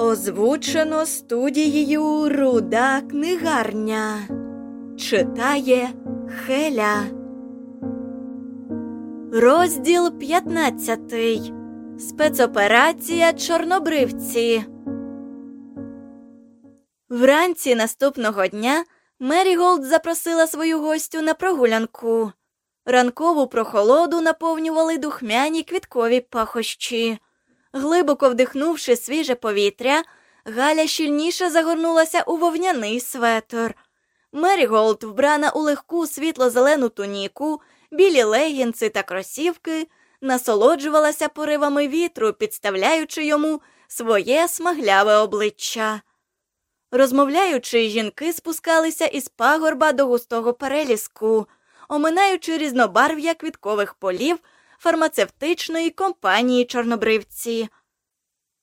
Озвучено студією Руда книгарня. Читає Хеля. Розділ 15. Спецоперація Чорнобривці. Вранці наступного дня Мері Голд запросила свою гостю на прогулянку. Ранкову прохолоду наповнювали духмяні квіткові пахощі. Глибоко вдихнувши свіже повітря, Галя щільніше загорнулася у вовняний светр. Мері Голд, вбрана у легку світло-зелену туніку, білі легінси та кросівки, насолоджувалася поривами вітру, підставляючи йому своє смагляве обличчя. Розмовляючи, жінки спускалися із пагорба до густого переліску, оминаючи різнобарв'я квіткових полів фармацевтичної компанії Чорнобривці.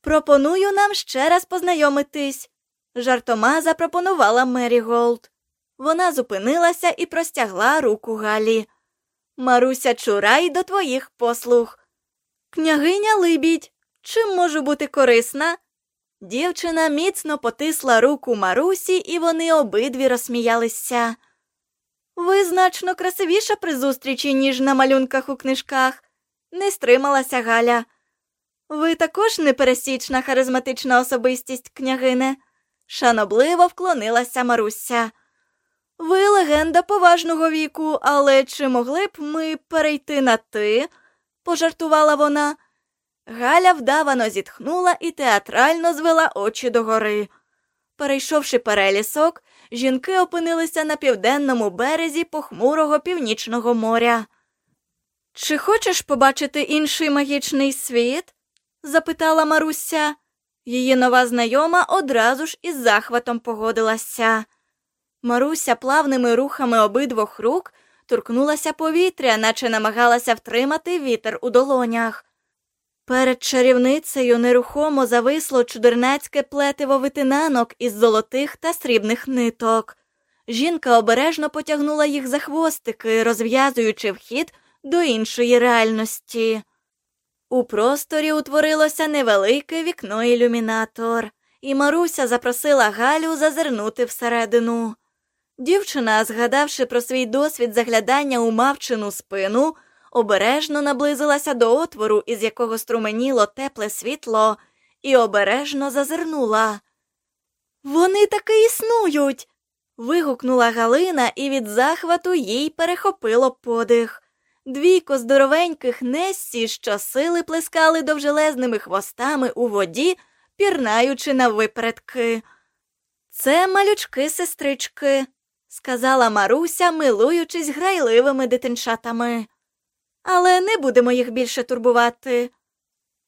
Пропоную нам ще раз познайомитись, жартома запропонувала Мері Голд. Вона зупинилася і простягла руку Галі. Маруся Чурай до твоїх послуг. Княгиня Либідь, чим можу бути корисна? Дівчина міцно потисла руку Марусі, і вони обидві розсміялися. Ви значно красивіша при зустрічі, ніж на малюнках у книжках, не стрималася Галя. Ви також непересічна харизматична особистість, княгине, шанобливо вклонилася Маруся. Ви легенда поважного віку, але чи могли б ми перейти на ти? пожартувала вона. Галя вдавано зітхнула і театрально звела очі догори. Перейшовши перелісок, жінки опинилися на південному березі похмурого північного моря. Чи хочеш побачити інший магічний світ? запитала Маруся. Її нова знайома одразу ж із захватом погодилася. Маруся плавними рухами обидвох рук торкнулася повітря, наче намагалася втримати вітер у долонях. Перед чарівницею нерухомо зависло чудернацьке плетиво витинанок із золотих та срібних ниток. Жінка обережно потягнула їх за хвостики, розв'язуючи вхід до іншої реальності. У просторі утворилося невелике вікно-ілюмінатор, і Маруся запросила Галю зазирнути всередину. Дівчина, згадавши про свій досвід заглядання у мавчину спину, обережно наблизилася до отвору, із якого струменіло тепле світло, і обережно зазирнула. Вони таки існують. вигукнула Галина, і від захвату їй перехопило подих. Двійко здоровеньких Нессі щосили плескали довжелезними хвостами у воді, пірнаючи на випередки. Це малючки сестрички, сказала Маруся, милуючись грайливими дитинчатами. Але не будемо їх більше турбувати.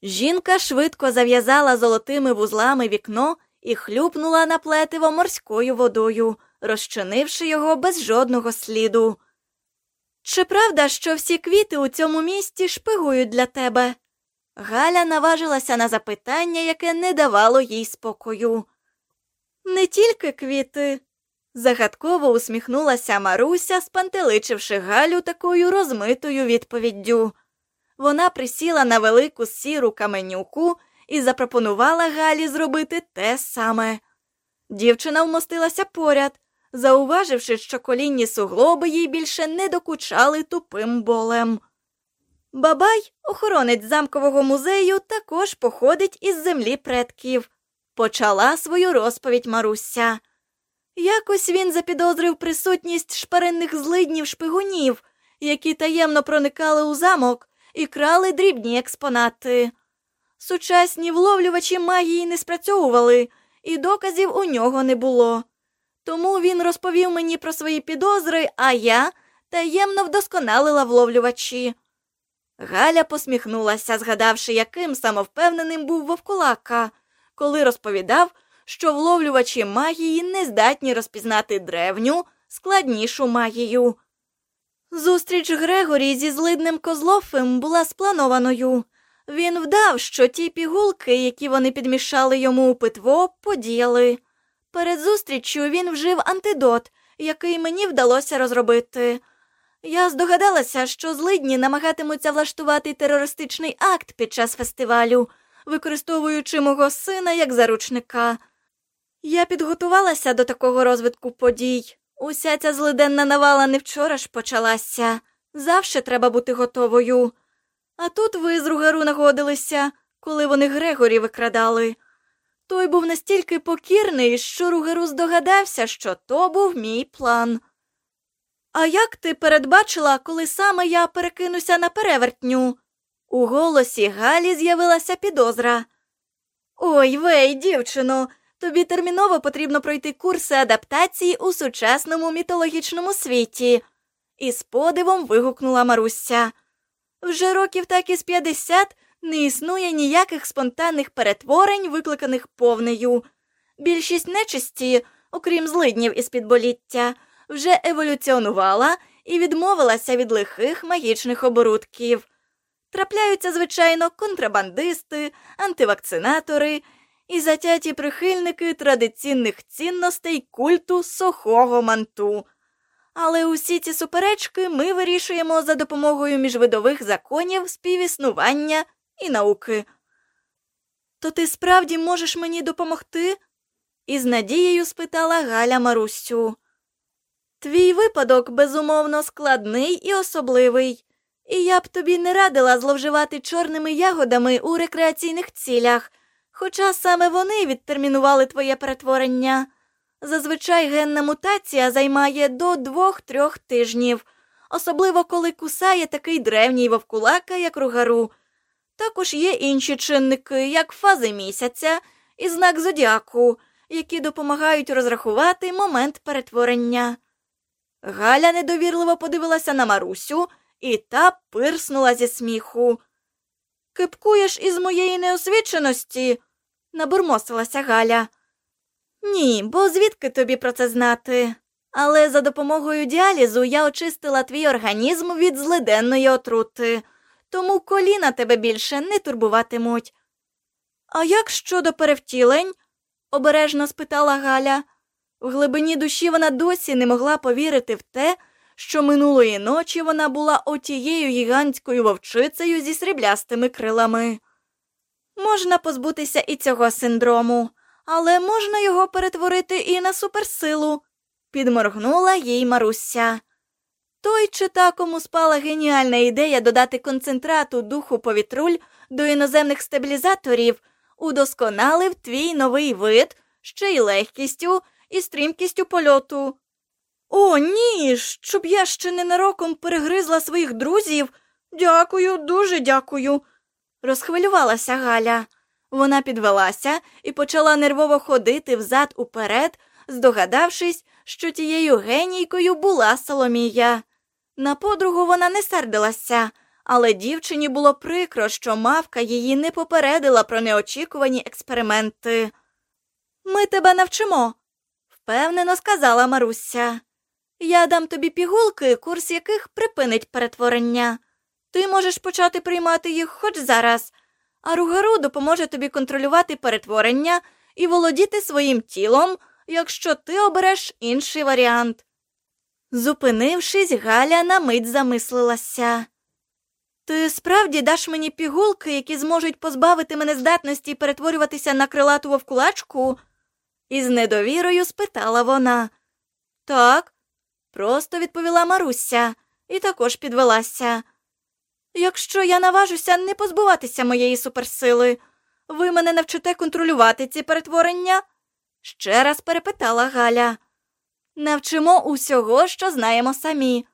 Жінка швидко зав'язала золотими вузлами вікно і хлюпнула на плетиво морською водою, розчинивши його без жодного сліду. Чи правда, що всі квіти у цьому місті шпигують для тебе? Галя наважилася на запитання, яке не давало їй спокою. Не тільки квіти, загадково усміхнулася Маруся, спантеличивши Галю такою розмитою відповіддю. Вона присіла на велику сіру каменюку і запропонувала Галі зробити те саме. Дівчина вмостилася поряд, зауваживши, що колінні суглоби їй більше не докучали тупим болем. Бабай, охоронець замкового музею, також походить із землі предків. Почала свою розповідь Маруся. Якось він запідозрив присутність шпаринних злиднів шпигунів, які таємно проникали у замок і крали дрібні експонати. Сучасні вловлювачі магії не спрацьовували, і доказів у нього не було. Тому він розповів мені про свої підозри, а я таємно вдосконалила вловлювачі. Галя посміхнулася, згадавши, яким самовпевненим був вовкулака, коли розповідав, що вловлювачі магії не здатні розпізнати древню, складнішу магію. Зустріч Грегорі зі злидним Козлофем була спланованою. Він вдав, що ті пігулки, які вони підмішали йому у питво, подіяли. Перед зустріччю він вжив антидот, який мені вдалося розробити. Я здогадалася, що злидні намагатимуться влаштувати терористичний акт під час фестивалю, використовуючи мого сина як заручника. Я підготувалася до такого розвитку подій. Уся ця злиденна навала не вчора ж почалася. Завше треба бути готовою. А тут ви з Ругару нагодилися, коли вони Грегорі викрадали. Той був настільки покірний, що Ругару здогадався, що то був мій план. А як ти передбачила, коли саме я перекинуся на перевертню? У голосі Галі з'явилася підозра. Ой, вей, дівчино, тобі терміново потрібно пройти курси адаптації у сучасному мітологічному світі. І з подивом вигукнула Маруся. Вже років так із 50 не існує ніяких спонтанних перетворень, викликаних повнею. Більшість нечисті, окрім злиднів із підболіття, вже еволюціонувала і відмовилася від лихих магічних оборудків. Трапляються, звичайно, контрабандисти, антивакцинатори і затяті прихильники традиційних цінностей культу сухого манту. Але усі ці суперечки ми вирішуємо за допомогою міжвидових законів співіснування і науки. То ти справді можеш мені допомогти? із надією спитала Галя Марусю. Твій випадок, безумовно, складний і особливий, і я б тобі не радила зловживати чорними ягодами у рекреаційних цілях, хоча саме вони відтермінували твоє перетворення. Зазвичай генна мутація займає до двох-трьох тижнів, особливо коли кусає такий древній вовкулака, як ругару. Також є інші чинники, як фази місяця і знак зодіаку, які допомагають розрахувати момент перетворення. Галя недовірливо подивилася на Марусю, і та пирснула зі сміху. Кипкуєш із моєї неосвіченості? набурмосилася Галя. Ні, бо звідки тобі про це знати? Але за допомогою діалізу я очистила твій організм від злиденної отрути, тому коліна тебе більше не турбуватимуть. А як щодо перевтілень? обережно спитала Галя. В глибині душі вона досі не могла повірити в те, що минулої ночі вона була отією гігантською вовчицею зі сріблястими крилами. Можна позбутися і цього синдрому, але можна його перетворити і на суперсилу, підморгнула їй Маруся. Той чи та, кому спала геніальна ідея додати концентрату духу повітруль до іноземних стабілізаторів, удосконалив твій новий вид ще й легкістю і стрімкістю польоту. О, ні, щоб я ще ненароком перегризла своїх друзів. Дякую, дуже дякую. Розхвилювалася Галя. Вона підвелася і почала нервово ходити взад уперед, здогадавшись, що тією генійкою була Соломія. На подругу вона не сердилася, але дівчині було прикро, що мавка її не попередила про неочікувані експерименти. Ми тебе навчимо, впевнено сказала Маруся. Я дам тобі пігулки, курс яких припинить перетворення. Ти можеш почати приймати їх хоч зараз, а ругару допоможе тобі контролювати перетворення і володіти своїм тілом, якщо ти обереш інший варіант. Зупинившись, Галя на мить замислилася. Ти справді даш мені пігулки, які зможуть позбавити мене здатності перетворюватися на крилату вовкулачку? Із недовірою спитала вона. Так, просто відповіла Маруся і також підвелася. Якщо я наважуся не позбуватися моєї суперсили, ви мене навчите контролювати ці перетворення? ще раз перепитала Галя. Навчимо усього, що знаємо самі,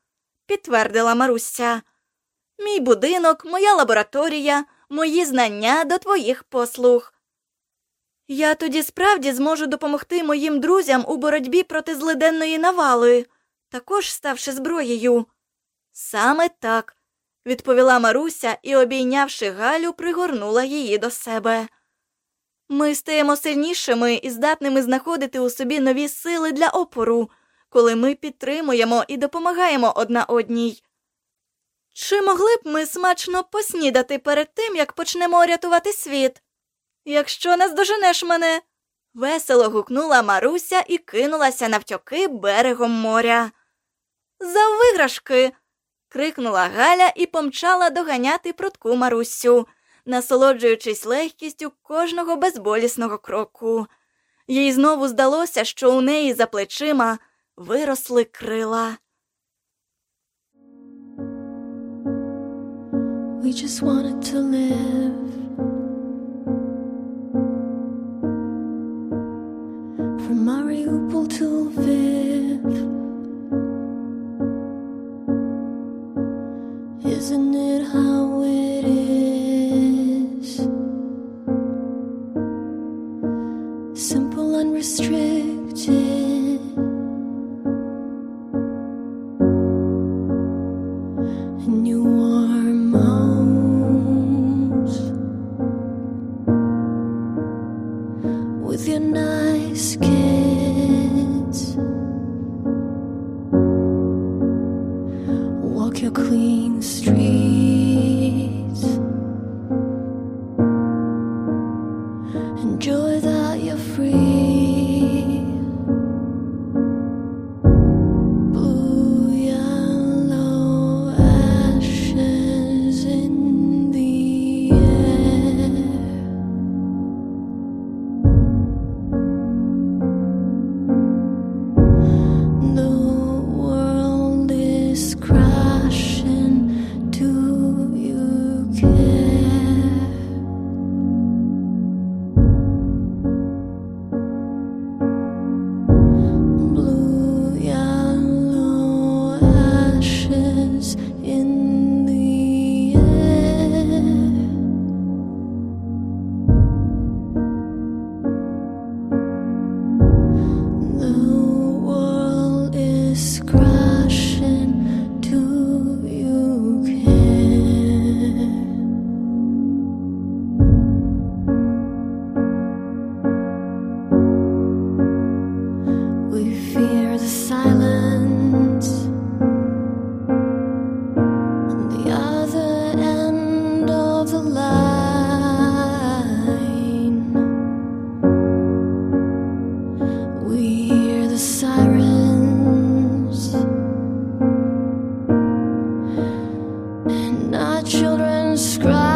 підтвердила Маруся. Мій будинок, моя лабораторія, мої знання до твоїх послуг. Я тоді справді зможу допомогти моїм друзям у боротьбі проти злиденної навали, також ставши зброєю. Саме так. відповіла Маруся і, обійнявши Галю, пригорнула її до себе. Ми стаємо сильнішими і здатними знаходити у собі нові сили для опору, коли ми підтримуємо і допомагаємо одна одній. Чи могли б ми смачно поснідати перед тим, як почнемо рятувати світ? Якщо наздоженеш мене. Весело гукнула Маруся і кинулася навтьоки берегом моря. За виграшки. крикнула Галя і помчала доганяти прутку Марусю, насолоджуючись легкістю кожного безболісного кроку. Їй знову здалося, що у неї за плечима виросли крила. We just wanted to live. From Mariupol to Lviv. In your warm arms. With your nice kids. Walk your clean streets. Enjoy children's cry.